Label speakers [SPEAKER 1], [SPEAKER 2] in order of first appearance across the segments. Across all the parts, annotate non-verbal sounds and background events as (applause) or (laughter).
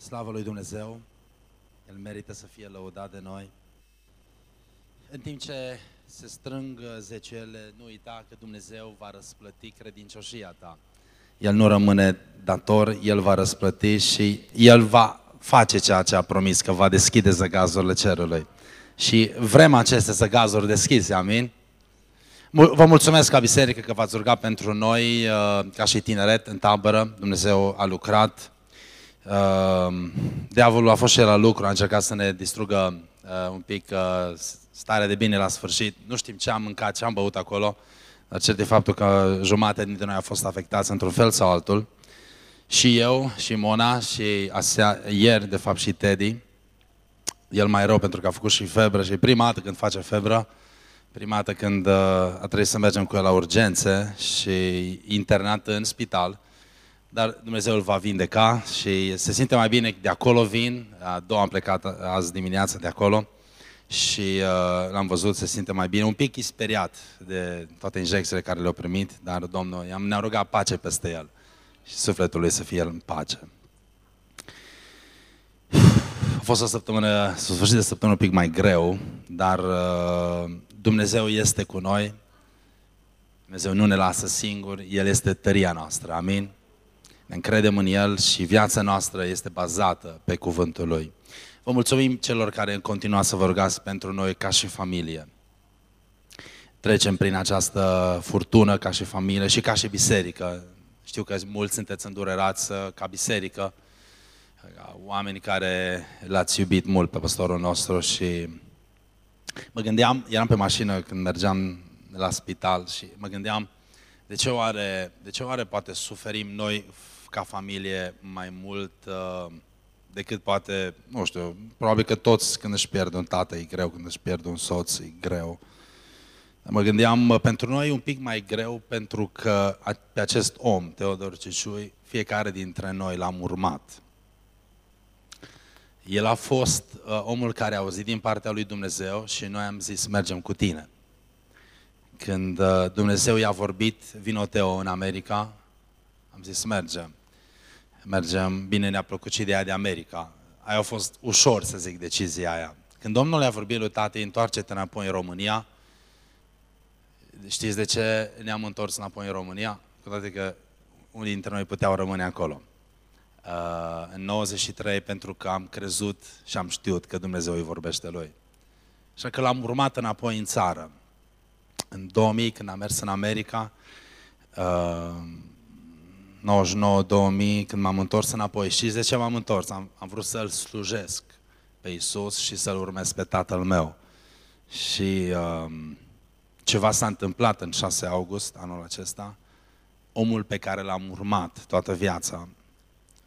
[SPEAKER 1] Slavă lui Dumnezeu, El merită să fie lăudat de noi. În timp ce se strâng zecele, nu uita că Dumnezeu va răsplăti credincioșia ta. El nu rămâne dator, El va răsplăti și El va face ceea ce a promis, că va deschide zăgazurile cerului. Și vrem aceste zăgazuri deschise, amin? Vă mulțumesc ca biserică că v-ați rugat pentru noi, uh, ca și tineret în tabără. Dumnezeu a lucrat. Uh, diavolul a fost și el la lucru, a încercat să ne distrugă uh, un pic starea de bine la sfârșit. Nu știm ce am mâncat, ce am băut acolo, dar cert de faptul că jumătate dintre noi a fost afectați într-un fel sau altul. Și eu, și Mona, și asea, ieri, de fapt, și Teddy. El mai rău pentru că a făcut și febră și prima dată când face febră, prima dată când uh, a trebuit să mergem cu el la urgențe și internat în spital, dar Dumnezeu îl va vindeca și se simte mai bine de acolo vin, a doua am plecat azi dimineața de acolo și uh, l-am văzut, se simte mai bine, un pic speriat de toate injecțiile care le-au primit, dar Domnul i-am, ne-a rugat pace peste el și sufletul lui să fie el în pace. A fost o săptămână, sfârșit de săptămână un pic mai greu, dar uh, Dumnezeu este cu noi. Dumnezeu nu ne lasă singuri, El este tăria noastră. Amin? Ne încredem în El și viața noastră este bazată pe cuvântul Lui. Vă mulțumim celor care în continua să vă rugați pentru noi ca și familie. Trecem prin această furtună ca și familie și ca și biserică. Știu că mulți sunteți îndurerați uh, ca biserică, oameni care l-ați iubit mult pe păstorul nostru și mă gândeam, eram pe mașină când mergeam la spital și mă gândeam de ce oare, de ce oare poate suferim noi ca familie mai mult uh, decât poate, nu știu, probabil că toți când își pierd un tată e greu, când își pierd un soț e greu. Mă gândeam, pentru noi e un pic mai greu pentru că pe acest om, Teodor Ciciui, fiecare dintre noi l-am urmat. El a fost uh, omul care a auzit din partea lui Dumnezeu și noi am zis, mergem cu tine. Când uh, Dumnezeu i-a vorbit, vino Teo în America, am zis, mergem. Mergem, bine ne-a plăcut și ideea de America. Aia a fost ușor, să zic, decizia aia. Când Domnul i-a vorbit lui tati, întoarce-te înapoi în România, știți de ce ne-am întors înapoi în România? Cu toate că unii dintre noi puteau rămâne acolo. Uh, în 93 pentru că am crezut și am știut că Dumnezeu îi vorbește lui. Așa că l-am urmat înapoi în țară. În 2000, când am mers în America, uh, 99-2000, când m-am întors înapoi, știți de ce m-am întors? Am, am vrut să-L slujesc pe Isus și să-L urmez pe Tatăl meu. Și uh, ceva s-a întâmplat în 6 august anul acesta. Omul pe care l-am urmat toată viața.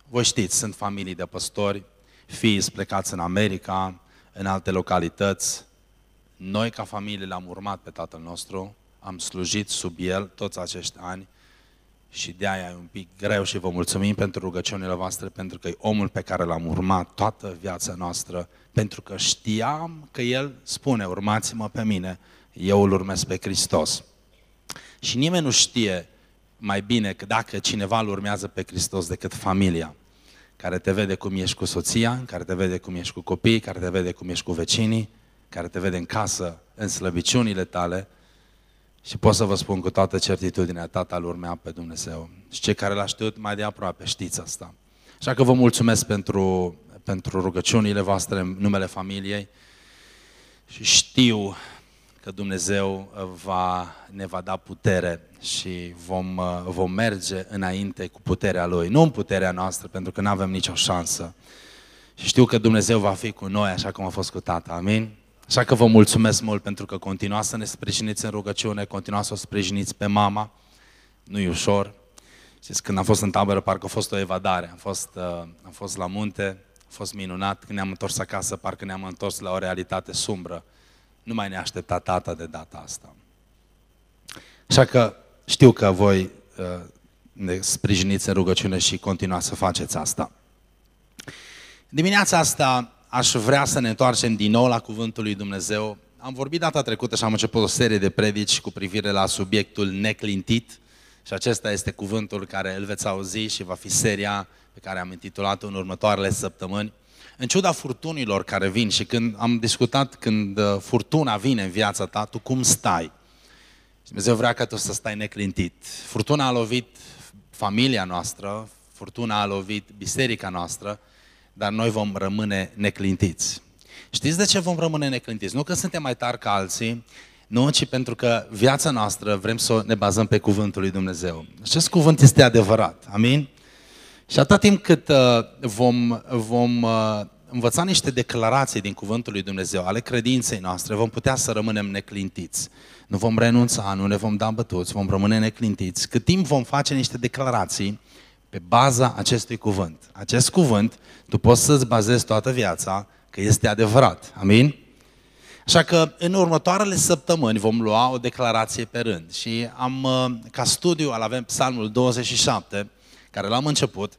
[SPEAKER 1] Voi știți, sunt familii de păstori, fii plecați în America, în alte localități. Noi ca familie l-am urmat pe Tatăl nostru, am slujit sub El toți acești ani și de aia e un pic greu și vă mulțumim pentru rugăciunile voastre, pentru că e omul pe care l-am urmat toată viața noastră, pentru că știam că El spune, urmați-mă pe mine, eu îl urmez pe Hristos. Și nimeni nu știe mai bine că dacă cineva îl urmează pe Hristos decât familia, care te vede cum ești cu soția, care te vede cum ești cu copiii, care te vede cum ești cu vecinii, care te vede în casă, în slăbiciunile tale, și pot să vă spun cu toată certitudinea, tata îl urmea pe Dumnezeu. Și cei care l-a știut mai de aproape, știți asta. Așa că vă mulțumesc pentru, pentru rugăciunile voastre în numele familiei și știu că Dumnezeu va, ne va da putere și vom, vom merge înainte cu puterea Lui. Nu în puterea noastră, pentru că nu avem nicio șansă. Și știu că Dumnezeu va fi cu noi, așa cum a fost cu Tata. Amin? Așa că vă mulțumesc mult pentru că continuați să ne sprijiniți în rugăciune, continuați să o sprijiniți pe mama. Nu e ușor. Știți, când am fost în tabără, parcă a fost o evadare. Am fost, uh, am fost la munte, a fost minunat. Când ne-am întors acasă, parcă ne-am întors la o realitate sumbră. Nu mai ne aștepta tata de data asta. Așa că știu că voi uh, ne sprijiniți în rugăciune și continuați să faceți asta. Dimineața asta aș vrea să ne întoarcem din nou la Cuvântul lui Dumnezeu. Am vorbit data trecută și am început o serie de predici cu privire la subiectul neclintit Și acesta este cuvântul care îl veți auzi și va fi seria pe care am intitulat-o în următoarele săptămâni. În ciuda furtunilor care vin și când am discutat când uh, furtuna vine în viața ta, tu cum stai? Dumnezeu vrea ca tu să stai neclintit. Furtuna a lovit familia noastră, furtuna a lovit biserica noastră, dar noi vom rămâne neclintiți. Știți de ce vom rămâne neclintiți? Nu că suntem mai tari ca alții, nu, ci pentru că viața noastră vrem să ne bazăm pe cuvântul lui Dumnezeu. Acest cuvânt este adevărat. Amin? Și atât timp cât uh, vom, vom uh, învăța niște declarații din cuvântul lui Dumnezeu, ale credinței noastre, vom putea să rămânem neclintiți. Nu vom renunța, nu ne vom da bătuți, vom rămâne neclintiți. Cât timp vom face niște declarații pe baza acestui cuvânt. Acest cuvânt, tu poți să-ți bazezi toată viața că este adevărat. Amin? Așa că în următoarele săptămâni vom lua o declarație pe rând și am, uh, ca studiu, al avem Psalmul 27, care l-am început,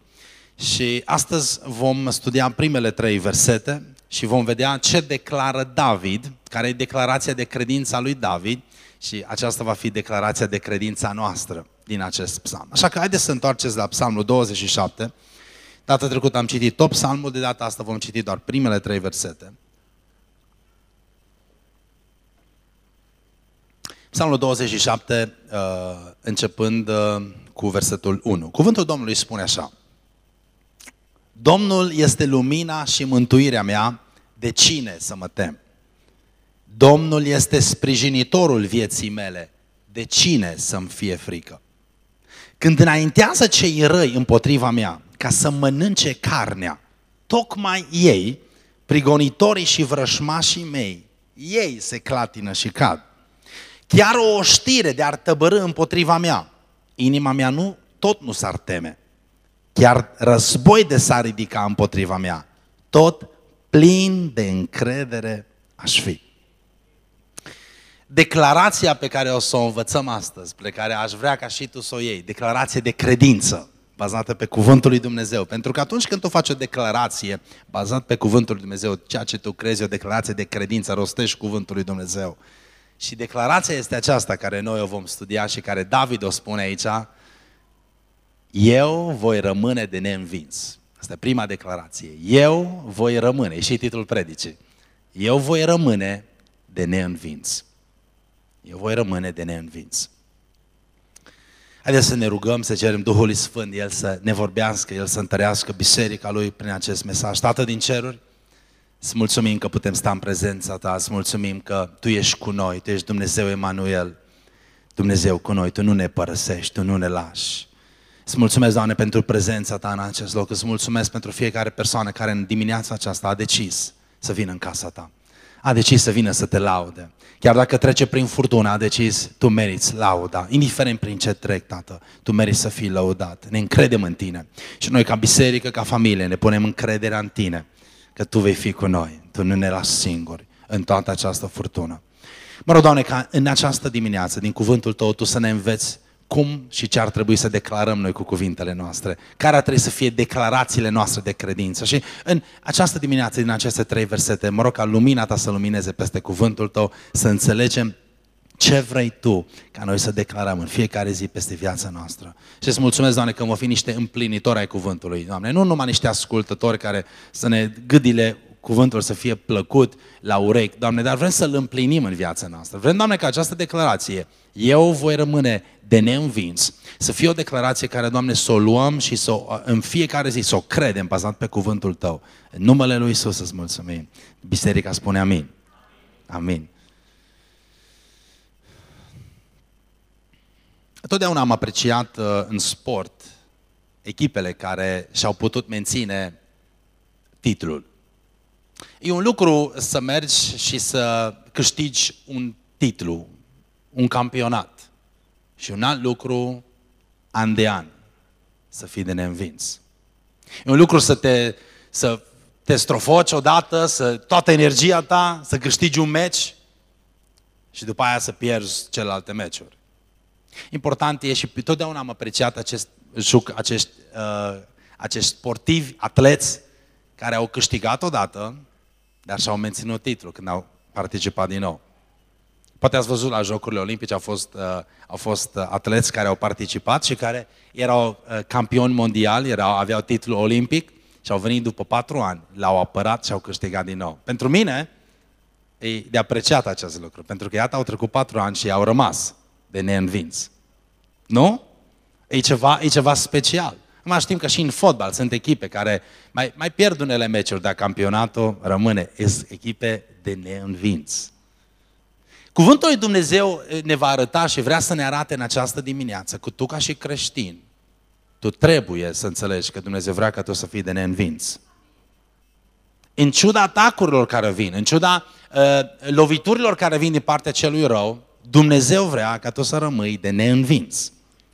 [SPEAKER 1] și astăzi vom studia primele trei versete și vom vedea ce declară David, care e declarația de credință a lui David și aceasta va fi declarația de credință a noastră din acest psalm. Așa că haideți să întoarceți la psalmul 27. Data trecută am citit tot psalmul, de data asta vom citi doar primele trei versete. Psalmul 27, uh, începând uh, cu versetul 1. Cuvântul Domnului spune așa. Domnul este lumina și mântuirea mea, de cine să mă tem? Domnul este sprijinitorul vieții mele, de cine să-mi fie frică? Când înaintează cei răi împotriva mea, ca să mănânce carnea, tocmai ei, prigonitorii și vrășmașii mei, ei se clatină și cad. Chiar o oștire de ar tăbărâ împotriva mea, inima mea nu, tot nu s-ar teme. Chiar război de s-ar ridica împotriva mea, tot plin de încredere aș fi. Declarația pe care o să o învățăm astăzi, pe care aș vrea ca și tu să o iei, declarație de credință, bazată pe cuvântul lui Dumnezeu. Pentru că atunci când tu faci o declarație bazată pe cuvântul lui Dumnezeu, ceea ce tu crezi, o declarație de credință, rostești cuvântul lui Dumnezeu. Și declarația este aceasta care noi o vom studia și care David o spune aici, eu voi rămâne de neînvins. Asta e prima declarație. Eu voi rămâne, e și titlul predicii. Eu voi rămâne de neînvins. Eu voi rămâne de neînvins. Haideți să ne rugăm, să cerem Duhului Sfânt, El să ne vorbească, El să întărească biserica Lui prin acest mesaj. Tată din ceruri, îți mulțumim că putem sta în prezența Ta, îți mulțumim că Tu ești cu noi, Tu ești Dumnezeu Emanuel, Dumnezeu cu noi, Tu nu ne părăsești, Tu nu ne lași. Îți mulțumesc, Doamne, pentru prezența Ta în acest loc. Îți mulțumesc pentru fiecare persoană care în dimineața aceasta a decis să vină în casa Ta. A decis să vină să te laude. Chiar dacă trece prin furtună, a decis, tu meriți lauda. Indiferent prin ce trec, Tată, tu meriți să fii laudat. Ne încredem în Tine. Și noi, ca biserică, ca familie, ne punem încrederea în Tine. Că Tu vei fi cu noi. Tu nu ne lași singuri în toată această furtună. Mă rog, Doamne, ca în această dimineață, din cuvântul Tău, Tu să ne înveți cum și ce ar trebui să declarăm noi cu cuvintele noastre, care ar trebui să fie declarațiile noastre de credință. Și în această dimineață, din aceste trei versete, mă rog ca lumina ta să lumineze peste cuvântul tău, să înțelegem ce vrei Tu ca noi să declarăm în fiecare zi peste viața noastră. Și îți mulțumesc, Doamne, că vom fi niște împlinitori ai cuvântului, Doamne. Nu numai niște ascultători care să ne gâdile cuvântul să fie plăcut la urechi, Doamne, dar vrem să-L împlinim în viața noastră. Vrem, Doamne, ca această declarație, eu voi rămâne de neînvins, să fie o declarație care, Doamne, să o luăm și să o, în fiecare zi să o credem bazat pe cuvântul Tău. În numele Lui Isus îți mulțumim. Biserica spune amin. Amin. Totdeauna am apreciat uh, în sport echipele care și-au putut menține titlul. E un lucru să mergi și să câștigi un titlu, un campionat. Și un alt lucru, an de an, să fii de neînvins. E un lucru să te, să te strofoci odată, să toată energia ta, să câștigi un meci și după aia să pierzi celelalte meciuri. Important e și totdeauna am apreciat acest, juc, acești, uh, acești sportivi, atleți, care au câștigat odată, dar și-au menținut titlul când au participat din nou. Poate ați văzut la Jocurile Olimpice, au fost, uh, au fost uh, atleți care au participat și care erau uh, campioni mondiali, erau, aveau titlul olimpic și au venit după patru ani, l-au apărat și au câștigat din nou. Pentru mine, e de apreciat acest lucru, pentru că iată au trecut patru ani și au rămas de neînvins. Nu? E ceva, e ceva special. Mai știm că și în fotbal sunt echipe care mai, mai pierd unele meciuri, dar campionatul rămâne. Sunt echipe de neînvins. Cuvântul lui Dumnezeu ne va arăta și vrea să ne arate în această dimineață că tu ca și creștin, tu trebuie să înțelegi că Dumnezeu vrea ca tu să fii de neînvins. În ciuda atacurilor care vin, în ciuda uh, loviturilor care vin din partea celui rău, Dumnezeu vrea ca tu să rămâi de neînvins.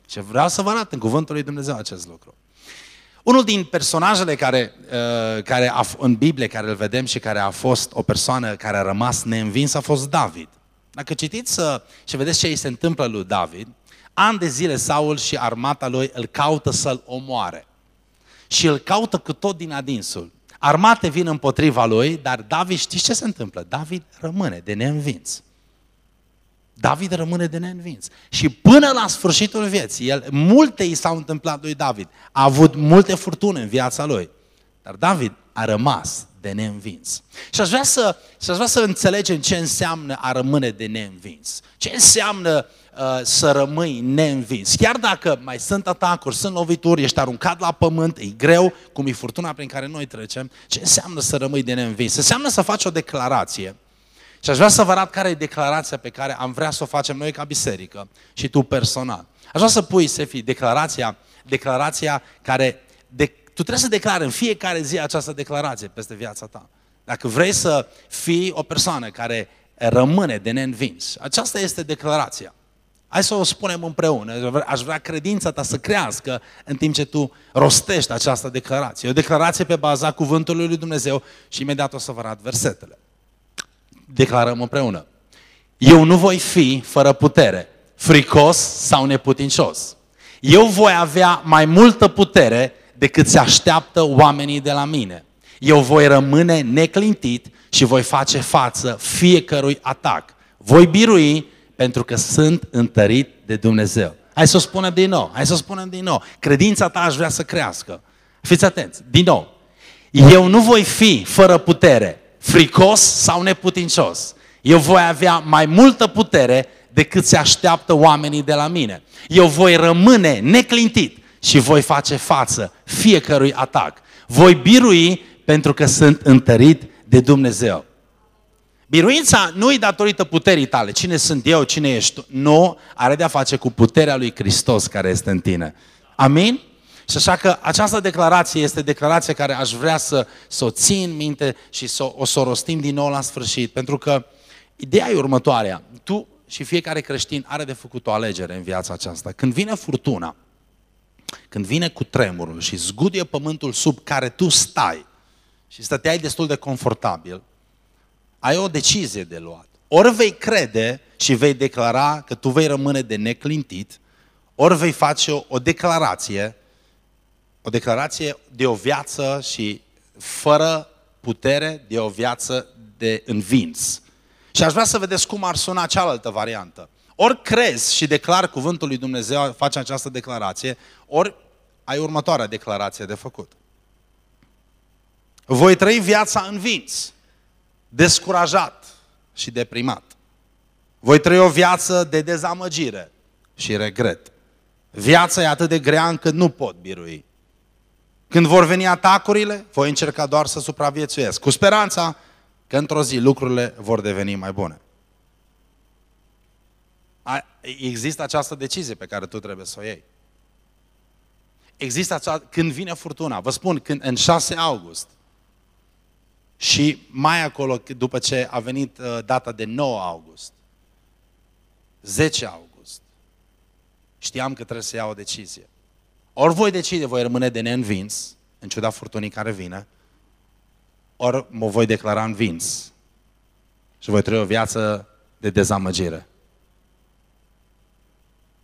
[SPEAKER 1] Și vreau să vă arăt în cuvântul lui Dumnezeu acest lucru. Unul din personajele care, uh, care a, în Biblie, care îl vedem și care a fost o persoană care a rămas neînvins, a fost David. Dacă citiți uh, și vedeți ce îi se întâmplă lui David, ani de zile Saul și armata lui îl caută să-l omoare. Și îl caută cu tot din adinsul. Armate vin împotriva lui, dar David, știți ce se întâmplă? David rămâne de neînvins. David rămâne de neînvins. Și până la sfârșitul vieții, el, multe i s-au întâmplat lui David. A avut multe furtune în viața lui. Dar David a rămas de neînvins. Și aș vrea să, și aș vrea să înțelegem ce înseamnă a rămâne de neînvins. Ce înseamnă uh, să rămâi neînvins. Chiar dacă mai sunt atacuri, sunt lovituri, ești aruncat la pământ, e greu, cum e furtuna prin care noi trecem, ce înseamnă să rămâi de neînvins? Înseamnă să faci o declarație. Și aș vrea să vă arăt care e declarația pe care am vrea să o facem noi ca biserică și tu personal. Aș vrea să pui, Sefi, declarația, declarația care de, tu trebuie să declari în fiecare zi această declarație peste viața ta. Dacă vrei să fii o persoană care rămâne de neînvins, aceasta este declarația. Hai să o spunem împreună. Aș vrea credința ta să crească în timp ce tu rostești această declarație. O declarație pe baza cuvântului lui Dumnezeu și imediat o să vă arăt versetele. Declarăm împreună. Eu nu voi fi fără putere, fricos sau neputincios. Eu voi avea mai multă putere decât se așteaptă oamenii de la mine. Eu voi rămâne neclintit și voi face față fiecărui atac. Voi birui pentru că sunt întărit de Dumnezeu. Hai să o spunem din nou, hai să o spunem din nou. Credința ta aș vrea să crească. Fiți atenți, din nou. Eu nu voi fi fără putere, fricos sau neputincios. Eu voi avea mai multă putere decât se așteaptă oamenii de la mine. Eu voi rămâne neclintit și voi face față fiecărui atac. Voi birui pentru că sunt întărit de Dumnezeu. Biruința nu e datorită puterii tale. Cine sunt eu, cine ești tu? Nu, are de-a face cu puterea lui Hristos care este în tine. Amin? Și așa că această declarație este declarația care aș vrea să, să o țin minte și să o, să o rostim din nou la sfârșit. Pentru că ideea e următoarea. Tu și fiecare creștin are de făcut o alegere în viața aceasta. Când vine furtuna, când vine cu tremurul și zgudie pământul sub care tu stai și stăteai destul de confortabil, ai o decizie de luat. Ori vei crede și vei declara că tu vei rămâne de neclintit, ori vei face o, o declarație, o declarație de o viață și fără putere, de o viață de învins. Și aș vrea să vedeți cum ar suna cealaltă variantă. Ori crezi și declar cuvântul lui Dumnezeu, faci această declarație, ori ai următoarea declarație de făcut. Voi trăi viața învins, descurajat și deprimat. Voi trăi o viață de dezamăgire și regret. Viața e atât de grea încât nu pot birui. Când vor veni atacurile, voi încerca doar să supraviețuiesc, cu speranța că într-o zi lucrurile vor deveni mai bune există această decizie pe care tu trebuie să o iei. Există această, când vine furtuna, vă spun, când, în 6 august, și mai acolo, după ce a venit uh, data de 9 august, 10 august, știam că trebuie să iau o decizie. Ori voi decide, voi rămâne de neînvins, în ciuda furtunii care vine, ori mă voi declara învins și voi trăi o viață de dezamăgire.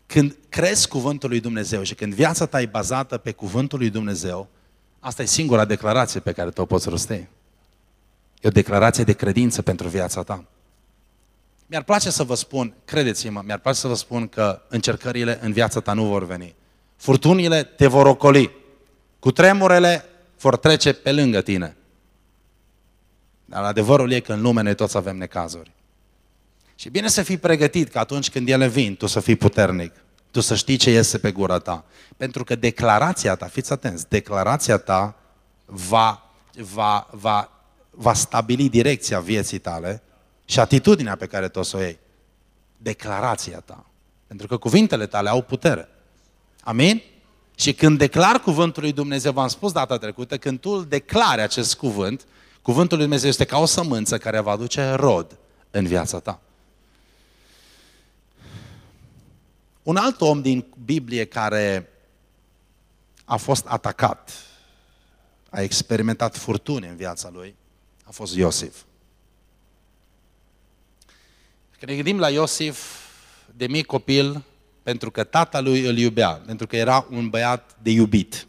[SPEAKER 1] Când crezi cuvântul lui Dumnezeu și când viața ta e bazată pe cuvântul lui Dumnezeu, asta e singura declarație pe care tu o poți rosti. E o declarație de credință pentru viața ta. Mi-ar place să vă spun, credeți-mă, mi-ar place să vă spun că încercările în viața ta nu vor veni. Furtunile te vor ocoli. Cu tremurele vor trece pe lângă tine. Dar adevărul e că în lume noi toți avem necazuri. Și bine să fii pregătit că atunci când ele vin, tu să fii puternic. Tu să știi ce iese pe gura ta. Pentru că declarația ta, fiți atenți, declarația ta va, va, va, va stabili direcția vieții tale și atitudinea pe care tu o să o iei. Declarația ta. Pentru că cuvintele tale au putere. Amin? Și când declar cuvântul lui Dumnezeu, v-am spus data trecută, când tu îl declari acest cuvânt, cuvântul lui Dumnezeu este ca o sămânță care va aduce rod în viața ta. Un alt om din Biblie care a fost atacat, a experimentat furtuni în viața lui, a fost Iosif. Când ne gândim la Iosif, de mic copil, pentru că tata lui îl iubea, pentru că era un băiat de iubit.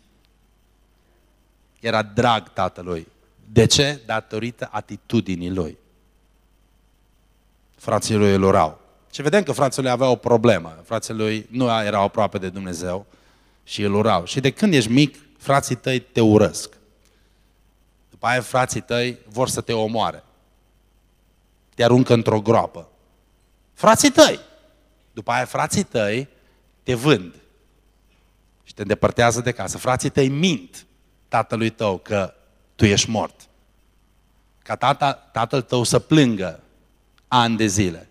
[SPEAKER 1] Era drag tatălui. De ce? Datorită atitudinii lui. Frații lui îl urau. Și vedem că frații lui aveau o problemă. Frații lui nu erau aproape de Dumnezeu și îl urau. Și de când ești mic, frații tăi te urăsc. După aia frații tăi vor să te omoare. Te aruncă într-o groapă. Frații tăi. După aia frații tăi te vând și te îndepărtează de casă. Frații tăi mint tatălui tău că tu ești mort. Ca tata, tatăl tău să plângă ani de zile.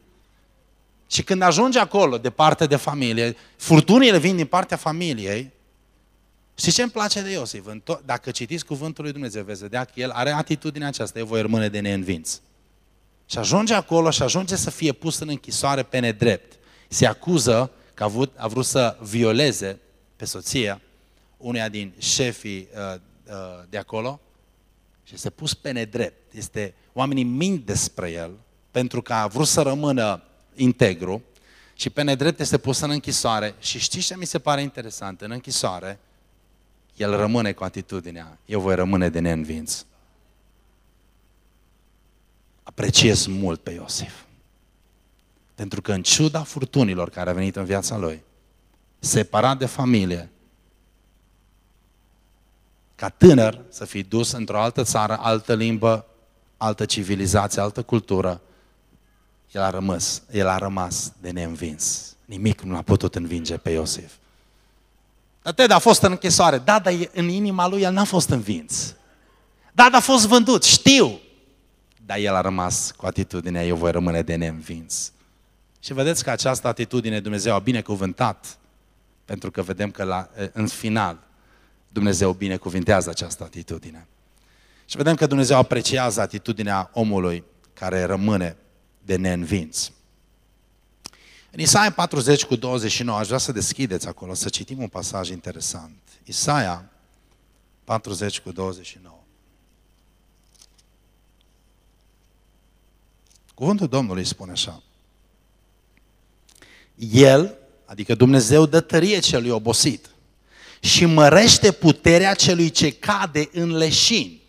[SPEAKER 1] Și când ajungi acolo, departe de familie, furtunile vin din partea familiei, și ce îmi place de Iosif? Dacă citiți cuvântul lui Dumnezeu, veți vedea că el are atitudinea aceasta, eu voi rămâne de neînvinț. Și ajunge acolo și ajunge să fie pus în închisoare pe nedrept. Se acuză că a vrut, a vrut să violeze pe soția uneia din șefii uh, uh, de acolo și este pus pe nedrept. Este, oamenii mint despre el pentru că a vrut să rămână integru și pe nedrept este pus în închisoare și știți ce mi se pare interesant? În închisoare, el rămâne cu atitudinea, eu voi rămâne de neînvinț. Apreciez mult pe Iosif. Pentru că în ciuda furtunilor care a venit în viața lui, separat de familie, ca tânăr să fii dus într-o altă țară, altă limbă, altă civilizație, altă cultură, el a rămas, el a rămas de neînvins. Nimic nu l-a putut învinge pe Iosif. Dar Ted a fost în închisoare. Da, dar în inima lui el n-a fost învins. Da, dar a fost vândut, știu. Dar el a rămas cu atitudinea, eu voi rămâne de neînvins. Și vedeți că această atitudine Dumnezeu a binecuvântat, pentru că vedem că la, în final Dumnezeu binecuvintează această atitudine. Și vedem că Dumnezeu apreciază atitudinea omului care rămâne de neînvinți. În Isaia 40 cu 29, aș vrea să deschideți acolo, să citim un pasaj interesant. Isaia 40 cu 29. Cuvântul Domnului spune așa. El, adică Dumnezeu, dă tărie celui obosit și mărește puterea celui ce cade în leșini.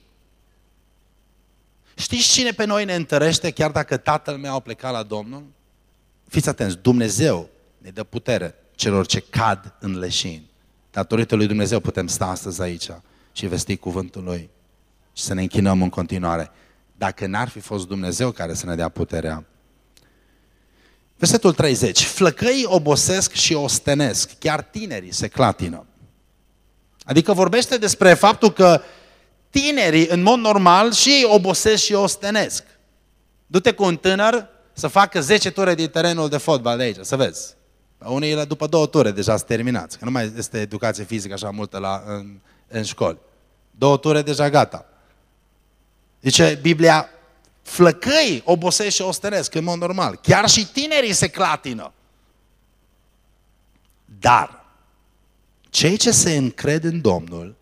[SPEAKER 1] Știți cine pe noi ne întărește chiar dacă tatăl meu a plecat la Domnul? Fiți atenți, Dumnezeu ne dă putere celor ce cad în leșini. Datorită lui Dumnezeu putem sta astăzi aici și vesti cuvântul Lui și să ne închinăm în continuare. Dacă n-ar fi fost Dumnezeu care să ne dea puterea. Versetul 30. Flăcăii obosesc și ostenesc, chiar tinerii se clatină. Adică vorbește despre faptul că tinerii, în mod normal, și ei obosesc și ostenesc. Du-te cu un tânăr să facă 10 ture din terenul de fotbal de aici, să vezi. Unii după două ture deja sunt terminați, că nu mai este educație fizică așa multă la, în, în școli. Două ture deja gata. Zice Biblia, flăcăi obosesc și ostenesc, în mod normal. Chiar și tinerii se clatină. Dar, cei ce se încred în Domnul,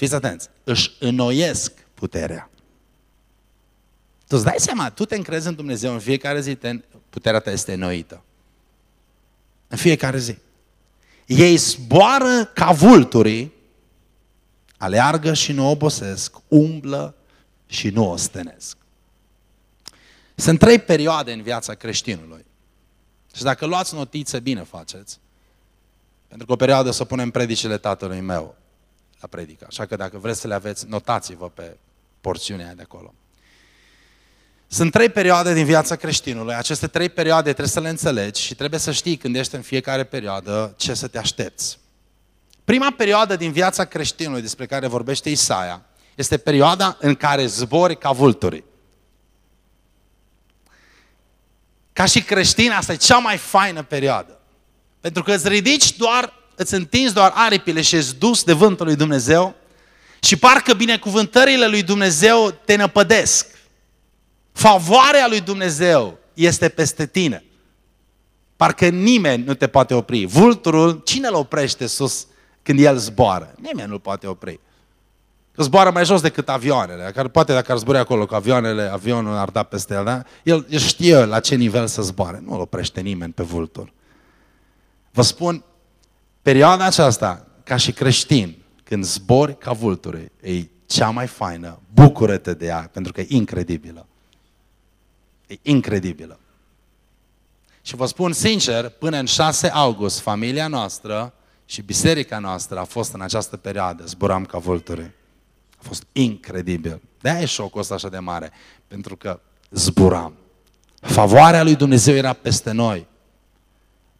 [SPEAKER 1] fiți atenți, își înnoiesc puterea. Tu îți dai seama, tu te încrezi în Dumnezeu în fiecare zi, puterea ta este înnoită. În fiecare zi. Ei zboară ca vulturii, aleargă și nu obosesc, umblă și nu ostenesc. Sunt trei perioade în viața creștinului. Și dacă luați notițe, bine faceți. Pentru că o perioadă să punem predicile tatălui meu la predică. Așa că dacă vreți să le aveți, notați-vă pe porțiunea de acolo. Sunt trei perioade din viața creștinului. Aceste trei perioade trebuie să le înțelegi și trebuie să știi când ești în fiecare perioadă ce să te aștepți. Prima perioadă din viața creștinului despre care vorbește Isaia este perioada în care zbori ca vulturi. Ca și creștin, asta e cea mai faină perioadă. Pentru că îți ridici doar, îți întinzi doar aripile și ești dus de vântul lui Dumnezeu și parcă binecuvântările lui Dumnezeu te năpădesc. Favoarea lui Dumnezeu este peste tine. Parcă nimeni nu te poate opri. Vulturul, cine îl oprește sus când el zboară? Nimeni nu-l poate opri. Că zboară mai jos decât avioanele. Care, poate dacă ar zbura acolo cu avioanele, avionul ar da peste el, da? el, el știe la ce nivel să zboare. Nu îl oprește nimeni pe vultur. Vă spun, perioada aceasta, ca și creștin, când zbori ca vulturi, e cea mai faină, bucură-te de ea, pentru că e incredibilă. E incredibilă. Și vă spun sincer, până în 6 august, familia noastră și biserica noastră a fost în această perioadă, zburam ca vulturi. A fost incredibil. De-aia e șocul ăsta așa de mare. Pentru că zburam. Favoarea lui Dumnezeu era peste noi.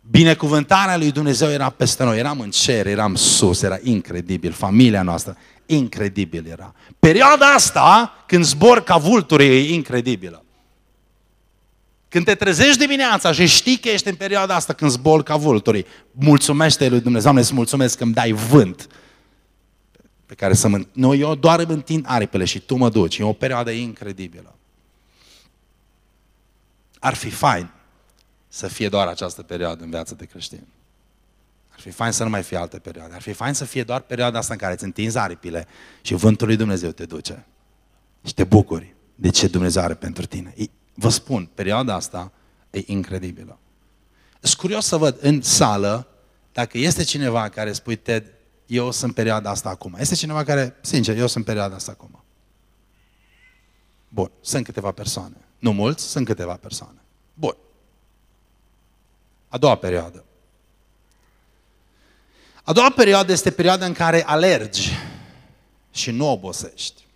[SPEAKER 1] Binecuvântarea lui Dumnezeu era peste noi. Eram în cer, eram sus, era incredibil. Familia noastră, incredibil era. Perioada asta, când zbor ca vulturi, e incredibilă. Când te trezești dimineața și știi că ești în perioada asta când zbor ca vulturii, mulțumește lui Dumnezeu, îți mulțumesc că îmi dai vânt pe care să mă... Nu, eu doar îmi întind aripile și tu mă duci. E o perioadă incredibilă. Ar fi fain să fie doar această perioadă în viața de creștin. Ar fi fain să nu mai fie alte perioade. Ar fi fain să fie doar perioada asta în care îți întinzi aripile și vântul lui Dumnezeu te duce. Și te bucuri de ce Dumnezeu are pentru tine. Vă spun, perioada asta e incredibilă. Sunt curios să văd în sală dacă este cineva care spui, Ted, eu sunt perioada asta acum. Este cineva care, sincer, eu sunt perioada asta acum. Bun, sunt câteva persoane. Nu mulți, sunt câteva persoane. Bun. A doua perioadă. A doua perioadă este perioada în care alergi și nu obosești.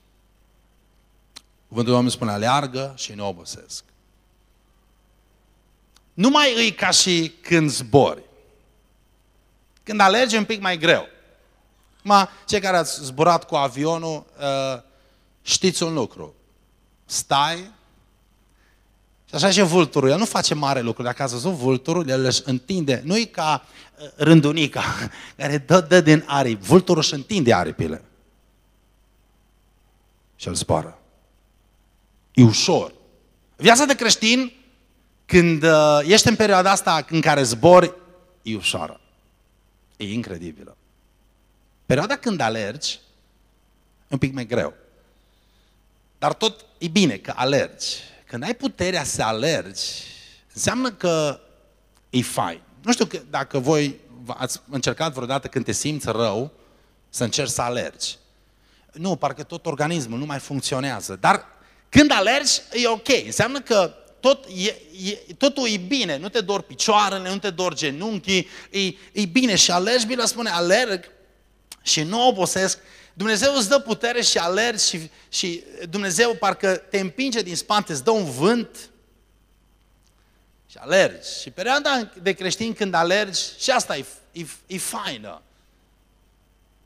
[SPEAKER 1] Cuvântul Domnului spune, aleargă și nu obosesc. Nu mai îi ca și când zbori. Când alergi un pic mai greu. Ma, cei care ați zburat cu avionul, uh, știți un lucru. Stai și așa și vulturul. El nu face mare lucru. Dacă ați văzut vulturul, el își întinde. Nu e ca uh, rândunica (laughs) care dă, dă din aripi. Vulturul își întinde aripile. Și el zboară. E ușor. Viața de creștin, când uh, ești în perioada asta în care zbori, e ușoară. E incredibilă. Perioada când alergi, e un pic mai greu. Dar tot e bine că alergi. Când ai puterea să alergi, înseamnă că e fain. Nu știu că dacă voi ați încercat vreodată când te simți rău să încerci să alergi. Nu, parcă tot organismul nu mai funcționează. Dar când alergi, e ok. Înseamnă că tot e, e, totul e bine. Nu te dor picioarele, nu te dor genunchii, e, e bine. Și alergi, Biblia spune, alerg și nu obosesc, Dumnezeu îți dă putere și alergi și, și Dumnezeu parcă te împinge din spate, îți dă un vânt și alergi. Și perioada de creștin când alergi, și asta e, e, e faină.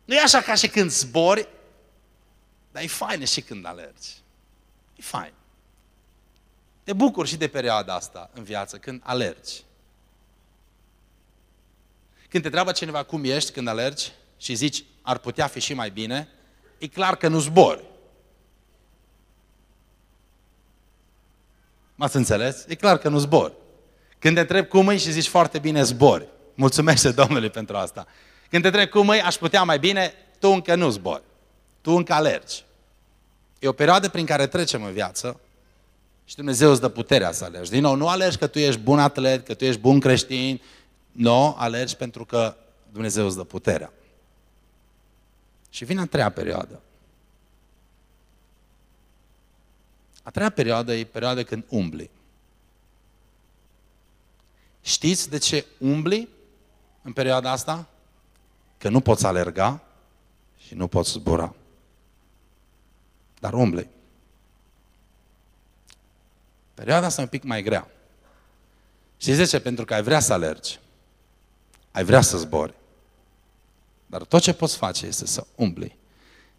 [SPEAKER 1] Nu e așa ca și când zbori, dar e faină și când alergi. E fain. Te bucuri și de perioada asta în viață, când alergi. Când te întreabă cineva cum ești când alergi, și zici, ar putea fi și mai bine, e clar că nu zbori. M-ați înțeles? E clar că nu zbori. Când te întreb cum e și zici foarte bine, zbori. Mulțumește Domnului pentru asta. Când te întreb cum e, aș putea mai bine, tu încă nu zbori. Tu încă alergi. E o perioadă prin care trecem în viață și Dumnezeu îți dă puterea să alergi. Din nou, nu alergi că tu ești bun atlet, că tu ești bun creștin. Nu, alergi pentru că Dumnezeu îți dă puterea. Și vine a treia perioadă. A treia perioadă e perioada când umbli. Știți de ce umbli în perioada asta? Că nu poți alerga și nu poți zbura. Dar umbli. Perioada asta e un pic mai grea. Și de ce? Pentru că ai vrea să alergi. Ai vrea să zbori. Dar tot ce poți face este să umbli.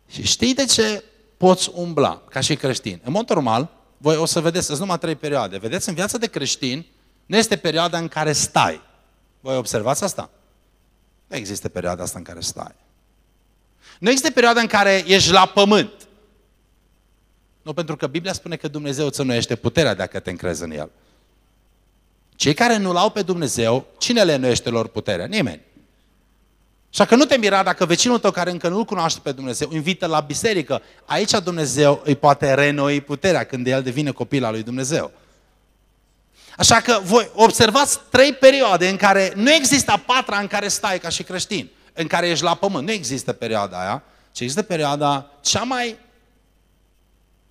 [SPEAKER 1] Și știi de ce poți umbla ca și creștin? În mod normal, voi o să vedeți, sunt numai trei perioade. Vedeți, în viața de creștin, nu este perioada în care stai. Voi observați asta? Nu există perioada asta în care stai. Nu există perioada în care ești la pământ. Nu, pentru că Biblia spune că Dumnezeu îți înnoiește puterea dacă te încrezi în El. Cei care nu-L au pe Dumnezeu, cine le înnoiește lor puterea? Nimeni. Așa că nu te mira dacă vecinul tău care încă nu-L cunoaște pe Dumnezeu, invită la biserică. Aici Dumnezeu îi poate renoi puterea când el devine copil al lui Dumnezeu. Așa că voi observați trei perioade în care nu există a patra în care stai ca și creștin, în care ești la pământ. Nu există perioada aia, ci există perioada cea mai,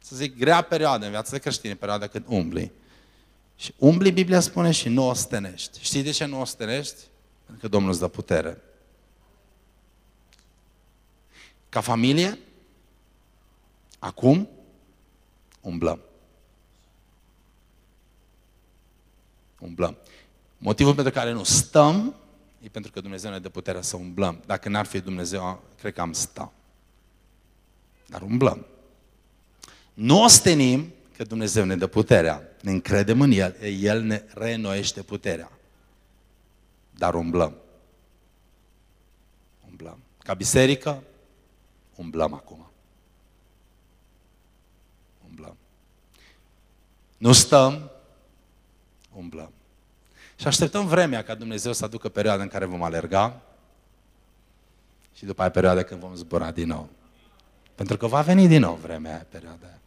[SPEAKER 1] să zic, grea perioadă în viața de creștini, perioada când umbli. Și umbli, Biblia spune, și nu ostenești. Știi de ce nu ostenești? Pentru că Domnul îți dă putere. Ca familie, acum, umblăm. Umblăm. Motivul pentru care nu stăm e pentru că Dumnezeu ne dă puterea să umblăm. Dacă n-ar fi Dumnezeu, cred că am sta. Dar umblăm. Nu ostenim că Dumnezeu ne dă puterea. Ne încredem în El, El ne reînnoiește puterea. Dar umblăm. Umblăm. Ca biserică, umblăm acum. Umblăm. Nu stăm, umblăm. Și așteptăm vremea ca Dumnezeu să aducă perioada în care vom alerga și după aia perioada când vom zbura din nou. Pentru că va veni din nou vremea aia, perioada aia.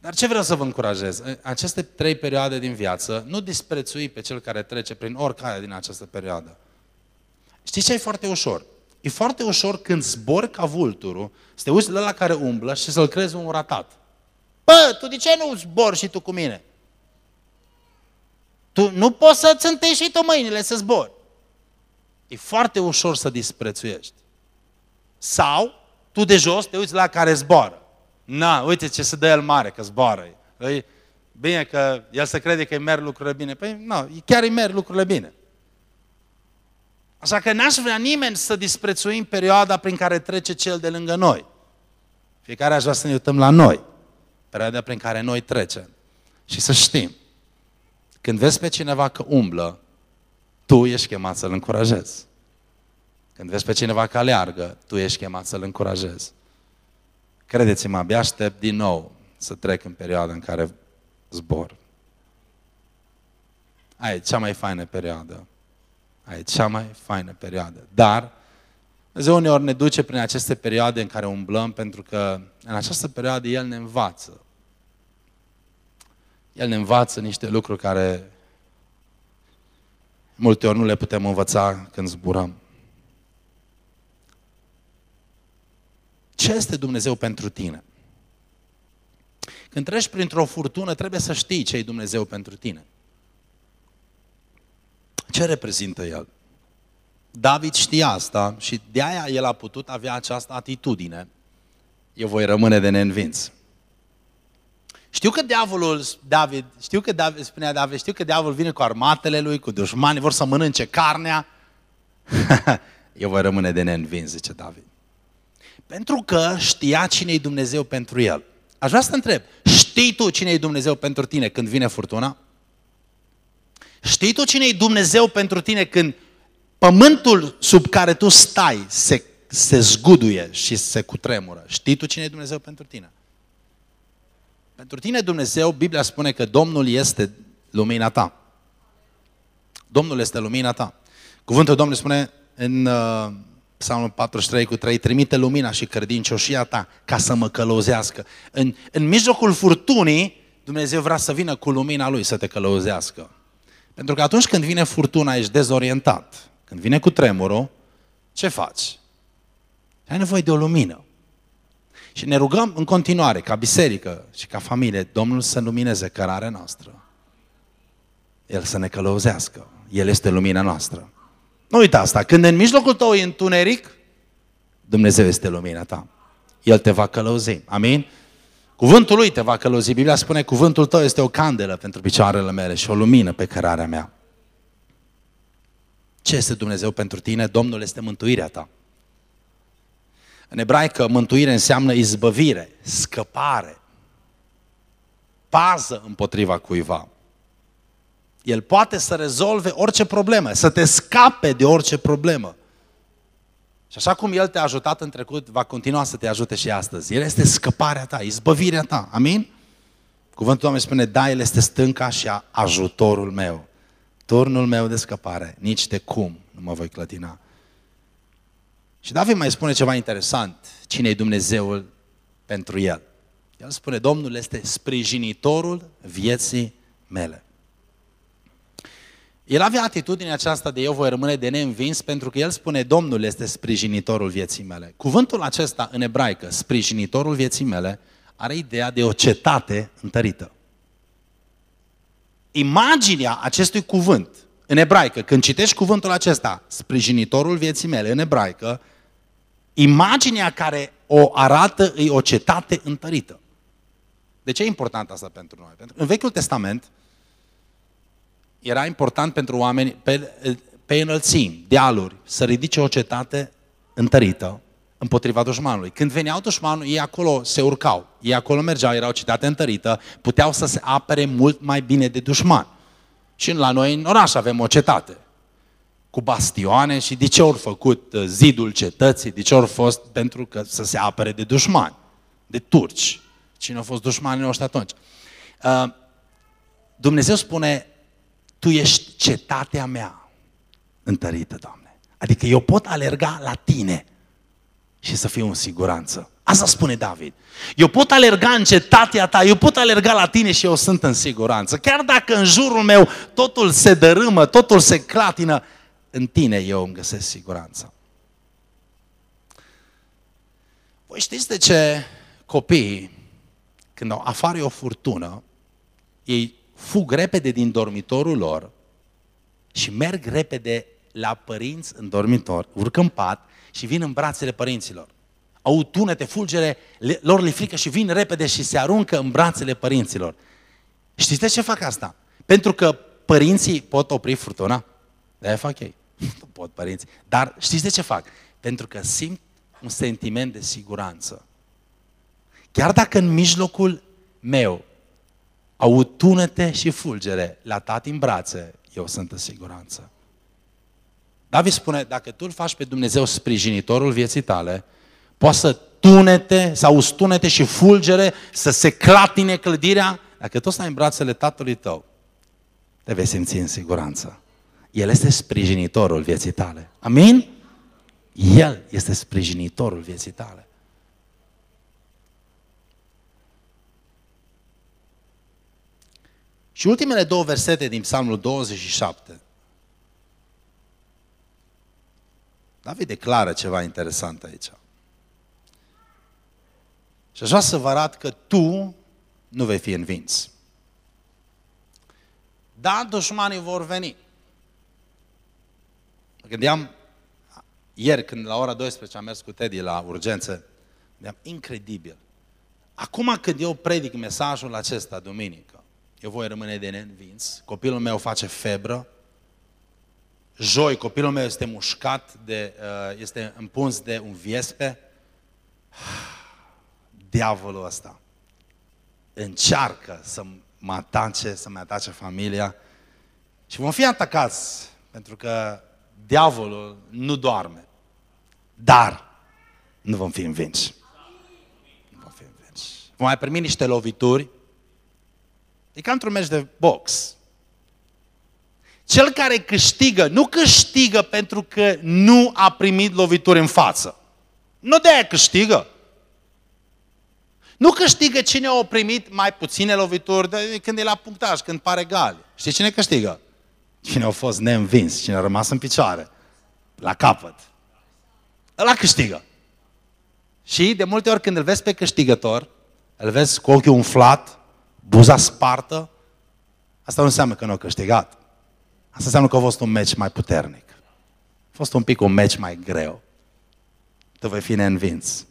[SPEAKER 1] Dar ce vreau să vă încurajez? Aceste trei perioade din viață, nu disprețui pe cel care trece prin oricare din această perioadă. Știți ce e foarte ușor? E foarte ușor când zbori ca vulturul, să te uiți la la care umblă și să-l crezi un ratat. Bă, tu de ce nu zbori și tu cu mine? Tu nu poți să-ți întâi și tu mâinile să zbori. E foarte ușor să disprețuiești. Sau, tu de jos te uiți la care zboară. Na, uite ce se dă el mare, că zboară. E bine că el se crede că îi merg lucrurile bine. Păi, nu, chiar îi merg lucrurile bine. Așa că n-aș vrea nimeni să disprețuim perioada prin care trece cel de lângă noi. Fiecare aș vrea să ne uităm la noi. Perioada prin care noi trecem. Și să știm. Când vezi pe cineva că umblă, tu ești chemat să-l încurajezi. Când vezi pe cineva că aleargă, tu ești chemat să-l încurajezi. Credeți-mă, abia aștept din nou să trec în perioada în care zbor. Aia e cea mai faină perioadă. Aia e cea mai faină perioadă. Dar Dumnezeu uneori ne duce prin aceste perioade în care umblăm, pentru că în această perioadă El ne învață. El ne învață niște lucruri care multe ori nu le putem învăța când zburăm. Ce este Dumnezeu pentru tine? Când treci printr-o furtună, trebuie să știi ce e Dumnezeu pentru tine. Ce reprezintă El? David știa asta și de aia el a putut avea această atitudine. Eu voi rămâne de neînvins. Știu că diavolul, David, știu că David, spunea David, știu că diavolul vine cu armatele lui, cu dușmani, vor să mănânce carnea. (laughs) Eu voi rămâne de neînvins, zice David. Pentru că știa cine e Dumnezeu pentru el. Aș vrea să te întreb, știi tu cine e Dumnezeu pentru tine când vine furtuna? Știi tu cine e Dumnezeu pentru tine când pământul sub care tu stai se, se zguduie și se cutremură? Știi tu cine e Dumnezeu pentru tine? Pentru tine Dumnezeu, Biblia spune că Domnul este lumina ta. Domnul este lumina ta. Cuvântul Domnului spune în uh, Psalmul 43 cu 3, trimite lumina și credincioșia ta ca să mă călăuzească. În, în mijlocul furtunii, Dumnezeu vrea să vină cu lumina Lui să te călăuzească. Pentru că atunci când vine furtuna, ești dezorientat. Când vine cu tremurul, ce faci? Ai nevoie de o lumină. Și ne rugăm în continuare, ca biserică și ca familie, Domnul să lumineze cărarea noastră. El să ne călăuzească. El este lumina noastră. Nu uita asta, când în mijlocul tău e întuneric, Dumnezeu este lumina ta. El te va călăuzi. Amin? Cuvântul lui te va călăuzi. Biblia spune, cuvântul tău este o candelă pentru picioarele mele și o lumină pe cărarea mea. Ce este Dumnezeu pentru tine? Domnul este mântuirea ta. În ebraică, mântuire înseamnă izbăvire, scăpare, pază împotriva cuiva. El poate să rezolve orice problemă, să te scape de orice problemă. Și așa cum El te-a ajutat în trecut, va continua să te ajute și astăzi. El este scăparea ta, izbăvirea ta. Amin? Cuvântul Doamnei spune, da, El este stânca și ajutorul meu. Turnul meu de scăpare, nici de cum nu mă voi clătina. Și David mai spune ceva interesant. Cine e Dumnezeul pentru el? El spune, Domnul este sprijinitorul vieții mele. El avea atitudinea aceasta de eu voi rămâne de neînvins pentru că el spune Domnul este sprijinitorul vieții mele. Cuvântul acesta în ebraică, sprijinitorul vieții mele, are ideea de o cetate întărită. Imaginea acestui cuvânt în ebraică, când citești cuvântul acesta, sprijinitorul vieții mele, în ebraică, imaginea care o arată e o cetate întărită. De ce e important asta pentru noi? Pentru că în Vechiul Testament era important pentru oameni pe, pe înălțimi, dealuri, să ridice o cetate întărită împotriva dușmanului. Când veneau dușmanul, ei acolo se urcau, ei acolo mergeau, era o cetate întărită, puteau să se apere mult mai bine de dușman. Și la noi în oraș avem o cetate cu bastioane și de ce au făcut uh, zidul cetății, de ce au fost pentru că să se apere de dușmani, de turci. Cine au fost dușmanii noștri atunci? Uh, Dumnezeu spune, tu ești cetatea mea întărită, Doamne. Adică eu pot alerga la tine și să fiu în siguranță. Asta spune David. Eu pot alerga în cetatea ta, eu pot alerga la tine și eu sunt în siguranță. Chiar dacă în jurul meu totul se dărâmă, totul se clatină, în tine eu îmi găsesc siguranța. Voi știți de ce copiii, când au afară o furtună, ei fug repede din dormitorul lor și merg repede la părinți în dormitor, urcă în pat și vin în brațele părinților. Au tunete, fulgere, le, lor le frică și vin repede și se aruncă în brațele părinților. Știți de ce fac asta? Pentru că părinții pot opri furtuna? De-aia fac ei. (laughs) Nu pot părinți. Dar știți de ce fac? Pentru că simt un sentiment de siguranță. Chiar dacă în mijlocul meu au tunete și fulgere la tati în brațe, eu sunt în siguranță. David spune, dacă tu îl faci pe Dumnezeu sprijinitorul vieții tale, poți să tunete, sau stunete și fulgere, să se clatine clădirea, dacă tu stai în brațele tatălui tău, te vei simți în siguranță. El este sprijinitorul vieții tale. Amin? El este sprijinitorul vieții tale. Și ultimele două versete din Psalmul 27. David declară ceva interesant aici. Și aș vrea să vă arăt că tu nu vei fi învins. Da, dușmanii vor veni. Mă gândeam, ieri când la ora 12 am mers cu Teddy la urgență, gândeam, incredibil. Acum când eu predic mesajul acesta, duminică, eu voi rămâne de neînvins, copilul meu face febră, joi copilul meu este mușcat, de, uh, este împuns de un viespe, (sighs) diavolul ăsta încearcă să mă atace, să mă atace familia și vom fi atacați pentru că diavolul nu doarme. Dar nu vom fi învinși. Nu vom fi învinși. Vom mai primi niște lovituri. E ca într-un meci de box. Cel care câștigă, nu câștigă pentru că nu a primit lovituri în față. Nu de aia câștigă. Nu câștigă cine a primit mai puține lovituri de când e la punctaj, când pare gali. Știi cine câștigă? Cine a fost neînvins, cine a rămas în picioare, la capăt. Ăla câștigă. Și de multe ori când îl vezi pe câștigător, îl vezi cu ochiul umflat, buza spartă, asta nu înseamnă că nu a câștigat. Asta înseamnă că a fost un meci mai puternic. A fost un pic un meci mai greu. Tu vei fi neînvins.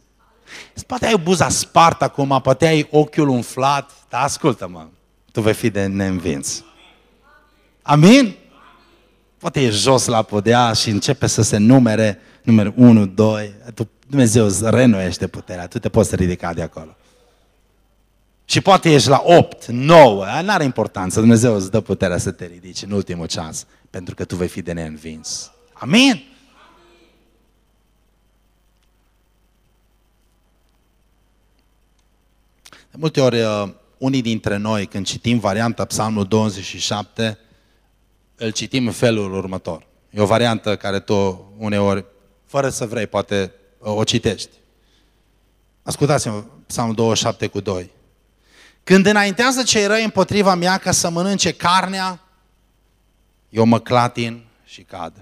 [SPEAKER 1] Poate ai buza spartă acum, poate ai ochiul umflat, dar ascultă-mă, tu vei fi de neînvins. Amin? Poate e jos la podea și începe să se numere, numere 1, 2, Dumnezeu îți renoiește puterea, tu te poți ridica de acolo. Și poate ești la 8, 9, nu are importanță, Dumnezeu îți dă puterea să te ridici în ultimul ceas, pentru că tu vei fi de neînvins. Amin? De multe ori, uh, unii dintre noi, când citim varianta Psalmul 27, îl citim în felul următor. E o variantă care tu uneori, fără să vrei, poate o citești. Ascultați-mă, Psalmul 27 cu 2. Când înaintează cei răi împotriva mea ca să mănânce carnea, eu mă clatin și cad.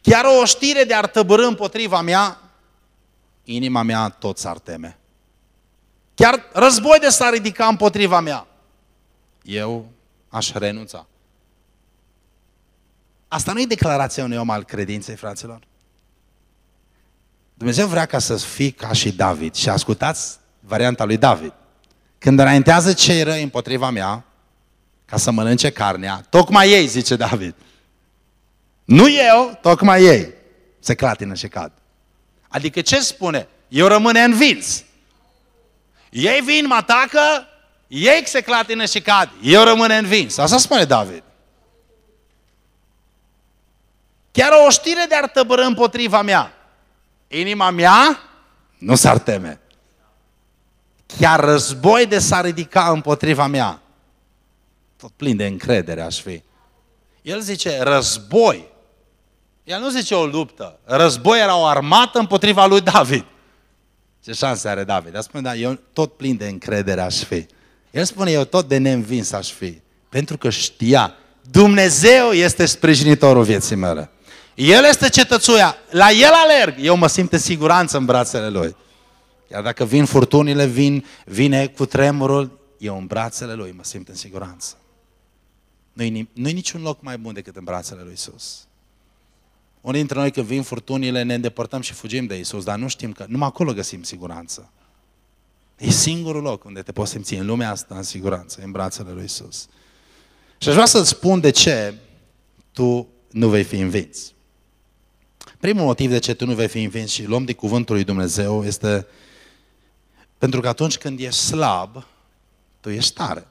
[SPEAKER 1] Chiar o știre de ar tăbărâ împotriva mea, inima mea tot s-ar teme. Chiar război de s-ar ridica împotriva mea, eu aș renunța. Asta nu e declarația unui om al credinței, fraților. Dumnezeu vrea ca să fii ca și David. Și ascultați varianta lui David. Când înaintează cei răi împotriva mea, ca să mănânce carnea, tocmai ei, zice David. Nu eu, tocmai ei. Se clatină și cad. Adică ce spune? Eu rămâne învins. Ei vin, mă atacă, ei se clatină și cad. Eu rămâne învins. Asta spune David. Chiar o știre de ar tăbără împotriva mea. Inima mea nu s-ar teme. Chiar război de s-ar ridica împotriva mea. Tot plin de încredere aș fi. El zice război. El nu zice o luptă. Război era o armată împotriva lui David. Ce șanse are David? El spune, da, eu tot plin de încredere aș fi. El spune, eu tot de neînvins aș fi. Pentru că știa, Dumnezeu este sprijinitorul vieții mele. El este cetățuia, la El alerg, eu mă simt în siguranță în brațele Lui. Iar dacă vin furtunile, vin, vine cu tremurul, eu în brațele Lui mă simt în siguranță. Nu-i, nu niciun loc mai bun decât în brațele Lui Isus. Unii dintre noi când vin furtunile ne îndepărtăm și fugim de Isus, dar nu știm că numai acolo găsim siguranță. E singurul loc unde te poți simți în lumea asta în siguranță, în brațele lui Isus. Și aș vrea să-ți spun de ce tu nu vei fi învins. Primul motiv de ce tu nu vei fi învins și luăm de cuvântul lui Dumnezeu este pentru că atunci când ești slab, tu ești tare.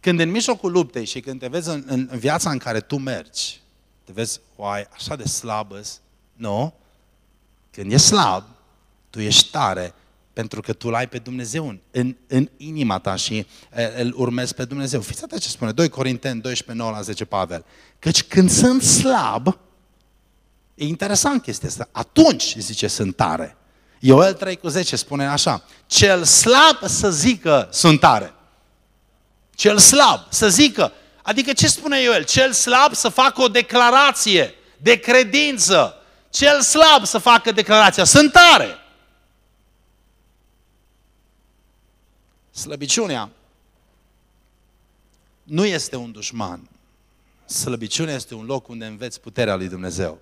[SPEAKER 1] Când în mijlocul luptei și când te vezi în, în, în viața în care tu mergi, te vezi, oai, așa de slabă Nu. Când ești slab, tu ești tare pentru că tu l-ai pe Dumnezeu în, în, în inima ta și e, îl urmezi pe Dumnezeu. Fiți atent ce spune 2 Corinteni 12, 9 la 10 Pavel. Căci când sunt slab, e interesant chestia asta, atunci zice sunt tare. Ioel 3 cu 10 spune așa, cel slab să zică sunt tare. Cel slab să zică, adică ce spune Ioel? Cel slab să facă o declarație de credință. Cel slab să facă declarația, sunt tare. Slăbiciunea nu este un dușman. Slăbiciunea este un loc unde înveți puterea lui Dumnezeu.